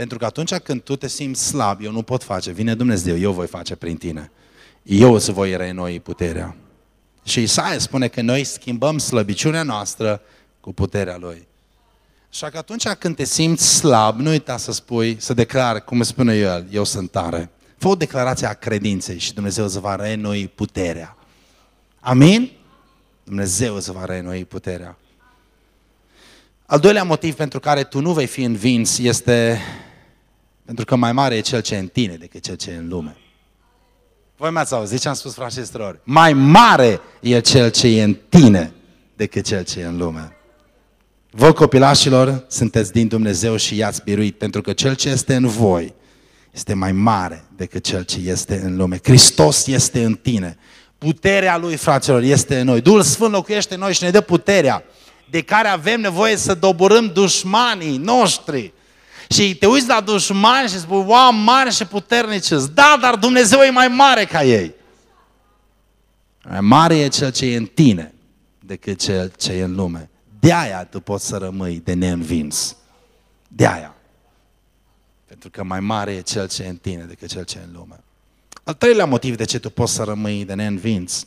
[SPEAKER 1] Pentru că atunci când tu te simți slab, eu nu pot face, vine Dumnezeu, eu voi face prin tine. Eu îți voi renoi puterea. Și Isaia spune că noi schimbăm slăbiciunea noastră cu puterea Lui. Așa că atunci când te simți slab, nu uita să spui, să declar, cum spune El, eu sunt tare. Fă o declarație a credinței și Dumnezeu îți va reînnoi puterea. Amin? Dumnezeu îți va reînnoi puterea. Al doilea motiv pentru care tu nu vei fi învins este pentru că mai mare e cel ce e în tine decât cel ce e în lume. Voi mi-ați auzit ce am spus, frați și Mai mare e cel ce e în tine decât cel ce e în lume. Voi, copilașilor, sunteți din Dumnezeu și i-ați biruit, pentru că cel ce este în voi este mai mare decât cel ce este în lume. Hristos este în tine. Puterea Lui, fraților, este în noi. Duhul Sfânt locuiește în noi și ne dă puterea de care avem nevoie să doborâm dușmanii noștri. Și te uiți la dușmani și spui, wow, mare și puternici Da, dar Dumnezeu e mai mare ca ei. Mai mare e cel ce e în tine decât cel ce e în lume. De aia tu poți să rămâi de neînvins. De aia. Pentru că mai mare e cel ce e în tine decât cel ce e în lume. Al treilea motiv de ce tu poți să rămâi de neînvins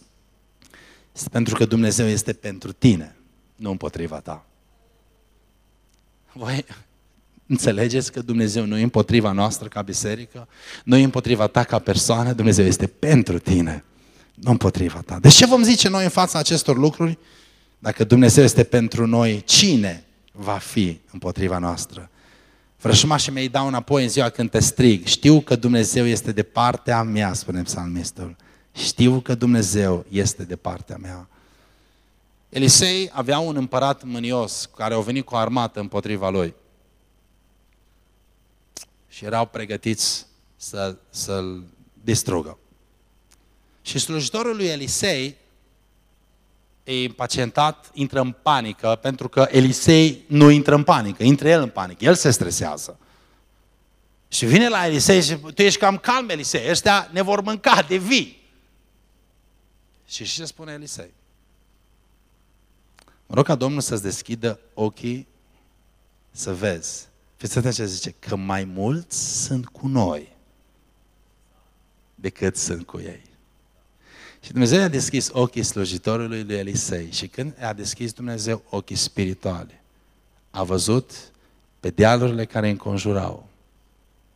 [SPEAKER 1] este pentru că Dumnezeu este pentru tine, nu împotriva ta. Voi înțelegeți că Dumnezeu nu e împotriva noastră ca biserică, nu e împotriva ta ca persoană, Dumnezeu este pentru tine, nu împotriva ta. Deci ce vom zice noi în fața acestor lucruri? Dacă Dumnezeu este pentru noi, cine va fi împotriva noastră? Vrășmașii mei dau înapoi în ziua când te strig. Știu că Dumnezeu este de partea mea, spune psalmistul. Știu că Dumnezeu este de partea mea. Elisei avea un împărat mânios care au venit cu o armată împotriva lui. Și erau pregătiți să, să-l distrugă. Și slujitorul lui Elisei e impacientat, intră în panică, pentru că Elisei nu intră în panică, intră el în panică, el se stresează. Și vine la Elisei și tu ești cam calm, Elisei, ăștia ne vor mânca de vii. Și ce spune Elisei? Mă rog ca Domnul să-ți deschidă ochii să vezi. Fiți atenți ce zice, că mai mulți sunt cu noi decât sunt cu ei. Și Dumnezeu a deschis ochii slujitorului lui Elisei și când a deschis Dumnezeu ochii spirituale, a văzut pe dealurile care înconjurau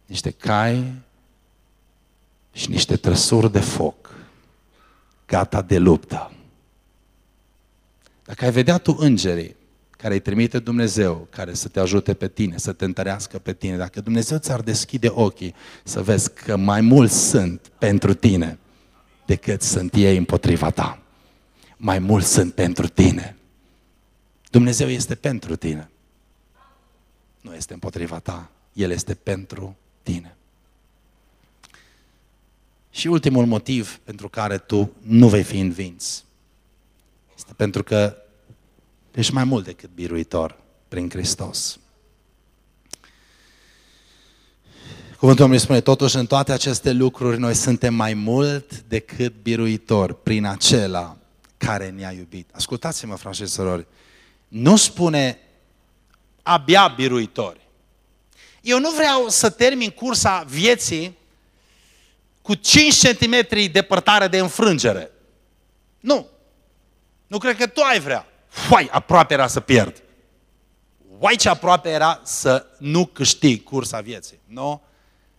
[SPEAKER 1] niște cai și niște trăsuri de foc, gata de luptă. Dacă ai vedea tu îngerii care îi trimite Dumnezeu, care să te ajute pe tine, să te întărească pe tine, dacă Dumnezeu ți-ar deschide ochii să vezi că mai mulți sunt pentru tine, decât sunt ei împotriva ta. Mai mult sunt pentru tine. Dumnezeu este pentru tine. Nu este împotriva ta. El este pentru tine. Și ultimul motiv pentru care tu nu vei fi învins este pentru că ești mai mult decât biruitor prin Hristos. Cuvântul Domnului spune, totuși în toate aceste lucruri noi suntem mai mult decât biruitori prin acela care ne-a iubit. Ascultați-mă, frate și sorori, nu spune abia biruitori. Eu nu vreau să termin cursa vieții cu 5 cm depărtare de înfrângere. Nu. Nu cred că tu ai vrea. Vai, aproape era să pierd. Vai, ce aproape era să nu câștig cursa vieții. Nu?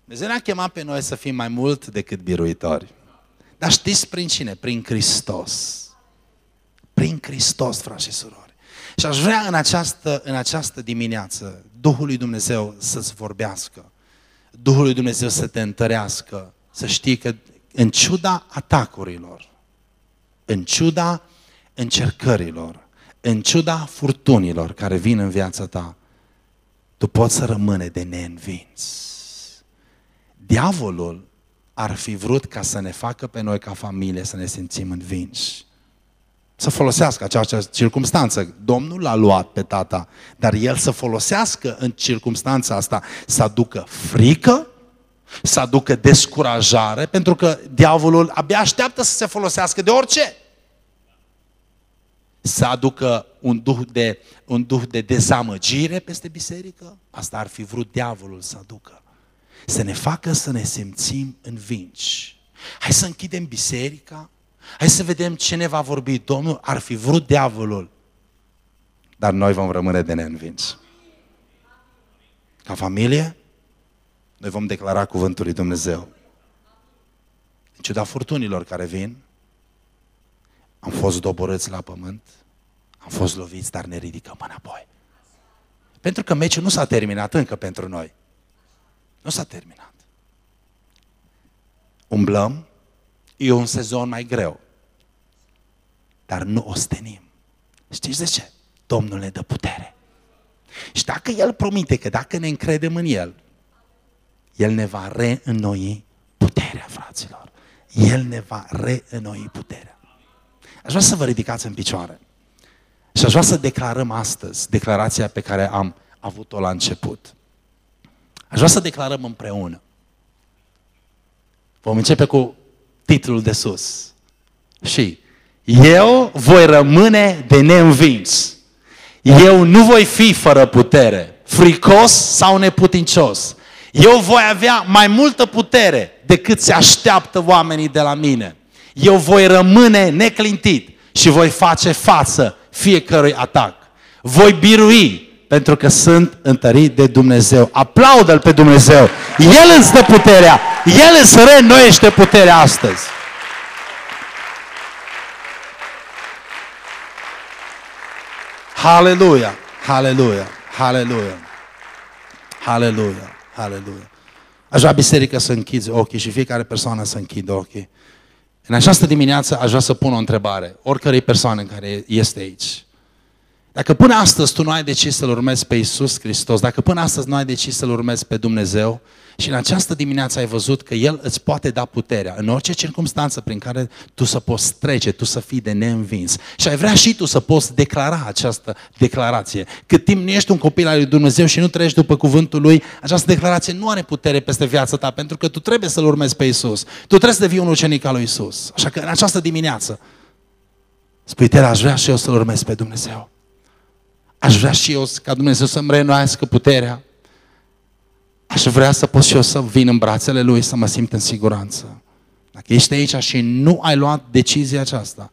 [SPEAKER 1] Dumnezeu ne-a chemat pe noi să fim mai mult decât biruitori. Dar știți prin cine? Prin Hristos. Prin Hristos, frați și surori. Și aș vrea în această, în această dimineață Duhul lui Dumnezeu să-ți vorbească. Duhul lui Dumnezeu să te întărească. Să știi că în ciuda atacurilor, în ciuda încercărilor, în ciuda furtunilor care vin în viața ta, tu poți să rămâne de neînvins Diavolul ar fi vrut ca să ne facă pe noi ca familie să ne simțim învinși. Să folosească această circunstanță. Domnul l-a luat pe tata, dar el să folosească în circunstanța asta să aducă frică, să aducă descurajare, pentru că diavolul abia așteaptă să se folosească de orice. Să aducă un duh de, un duh de dezamăgire peste biserică, asta ar fi vrut diavolul să aducă să ne facă să ne simțim învinși. Hai să închidem biserica, hai să vedem ce ne va vorbi Domnul, ar fi vrut diavolul, dar noi vom rămâne de neînvinși. Ca familie, noi vom declara cuvântul lui Dumnezeu. În ciuda furtunilor care vin, am fost doborâți la pământ, am fost loviți, dar ne ridicăm înapoi. Pentru că meciul nu s-a terminat încă pentru noi. Nu s-a terminat. Umblăm, e un sezon mai greu. Dar nu ostenim. Știți de ce? Domnul ne dă putere. Și dacă El promite că dacă ne încredem în El, El ne va reînnoi puterea, fraților. El ne va reînnoi puterea. Aș vrea să vă ridicați în picioare. Și aș vrea să declarăm astăzi declarația pe care am avut-o la început. Aș vrea să declarăm împreună. Vom începe cu titlul de sus. Și eu voi rămâne de neînvins. Eu nu voi fi fără putere, fricos sau neputincios. Eu voi avea mai multă putere decât se așteaptă oamenii de la mine. Eu voi rămâne neclintit și voi face față fiecărui atac. Voi birui pentru că sunt întărit de Dumnezeu. Aplaudă-L pe Dumnezeu. El îți dă puterea. El îți reînnoiește puterea astăzi. Haleluia! Haleluia! Haleluia! Haleluia! Haleluia! Aș vrea biserică să închizi ochii și fiecare persoană să închidă ochii. În această dimineață aș vrea să pun o întrebare, oricărei persoane care este aici. Dacă până astăzi tu nu ai decis să-L urmezi pe Isus Hristos, dacă până astăzi nu ai decis să-L urmezi pe Dumnezeu și în această dimineață ai văzut că El îți poate da puterea în orice circunstanță prin care tu să poți trece, tu să fii de neînvins și ai vrea și tu să poți declara această declarație. Cât timp nu ești un copil al lui Dumnezeu și nu treci după cuvântul Lui, această declarație nu are putere peste viața ta pentru că tu trebuie să-L urmezi pe Isus. Tu trebuie să devii un ucenic al lui Isus. Așa că în această dimineață spui, te aș vrea și eu să-L urmez pe Dumnezeu. Aș vrea și eu ca Dumnezeu să-mi reînnoiască puterea. Aș vrea să pot și eu să vin în brațele Lui, să mă simt în siguranță. Dacă ești aici și nu ai luat decizia aceasta,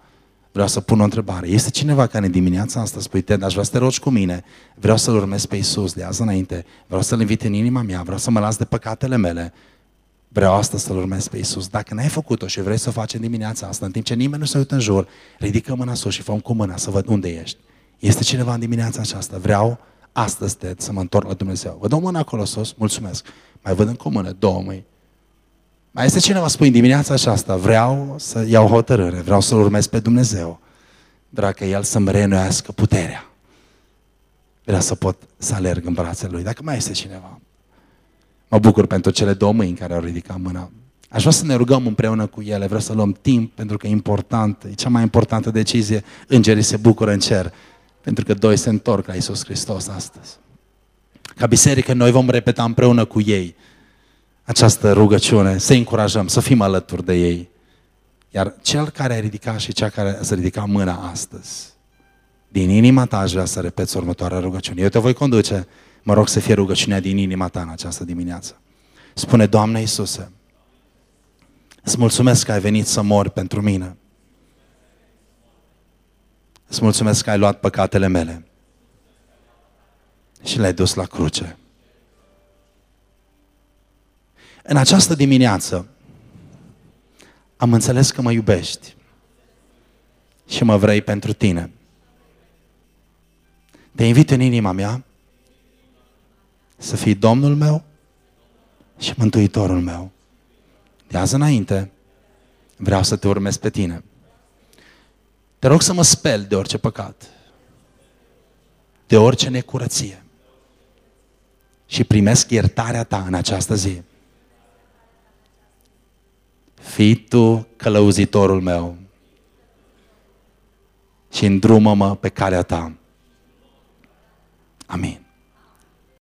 [SPEAKER 1] vreau să pun o întrebare. Este cineva care în dimineața asta spui, Ted, aș vrea să te rogi cu mine, vreau să-L urmez pe Iisus de azi înainte, vreau să-L invit în inima mea, vreau să mă las de păcatele mele, vreau asta să-L urmez pe Iisus. Dacă n-ai făcut-o și vrei să o faci în dimineața asta, în timp ce nimeni nu se uită în jur, ridică mâna sus și fă cu mâna să văd unde ești. Este cineva în dimineața aceasta, vreau astăzi, Ted, să mă întorc la Dumnezeu. Vă dau mâna acolo sus, mulțumesc. Mai văd încă o mână, două mâini. Mai este cineva, spui, în dimineața aceasta, vreau să iau hotărâre, vreau să-L urmez pe Dumnezeu. Vreau că El să-mi reînnoiască puterea. Vreau să pot să alerg în brațele Lui. Dacă mai este cineva. Mă bucur pentru cele două mâini care au ridicat mâna. Aș vrea să ne rugăm împreună cu ele, vreau să luăm timp, pentru că e important, e cea mai importantă decizie. Îngerii se bucură în cer pentru că doi se întorc la Isus Hristos astăzi. Ca biserică, noi vom repeta împreună cu ei această rugăciune, să încurajăm, să fim alături de ei. Iar cel care a ridicat și cea care a ridicat mâna astăzi, din inima ta aș vrea să repeți următoarea rugăciune. Eu te voi conduce, mă rog să fie rugăciunea din inima ta în această dimineață. Spune, Doamne Iisuse, îți mulțumesc că ai venit să mori pentru mine. Îți mulțumesc că ai luat păcatele mele și le-ai dus la cruce. În această dimineață am înțeles că mă iubești și mă vrei pentru tine. Te invit în inima mea să fii Domnul meu și Mântuitorul meu. De azi înainte vreau să te urmez pe tine. Te rog să mă speli de orice păcat, de orice necurăție și primesc iertarea ta în această zi. Fii tu călăuzitorul meu și îndrumă-mă pe calea ta. Amin.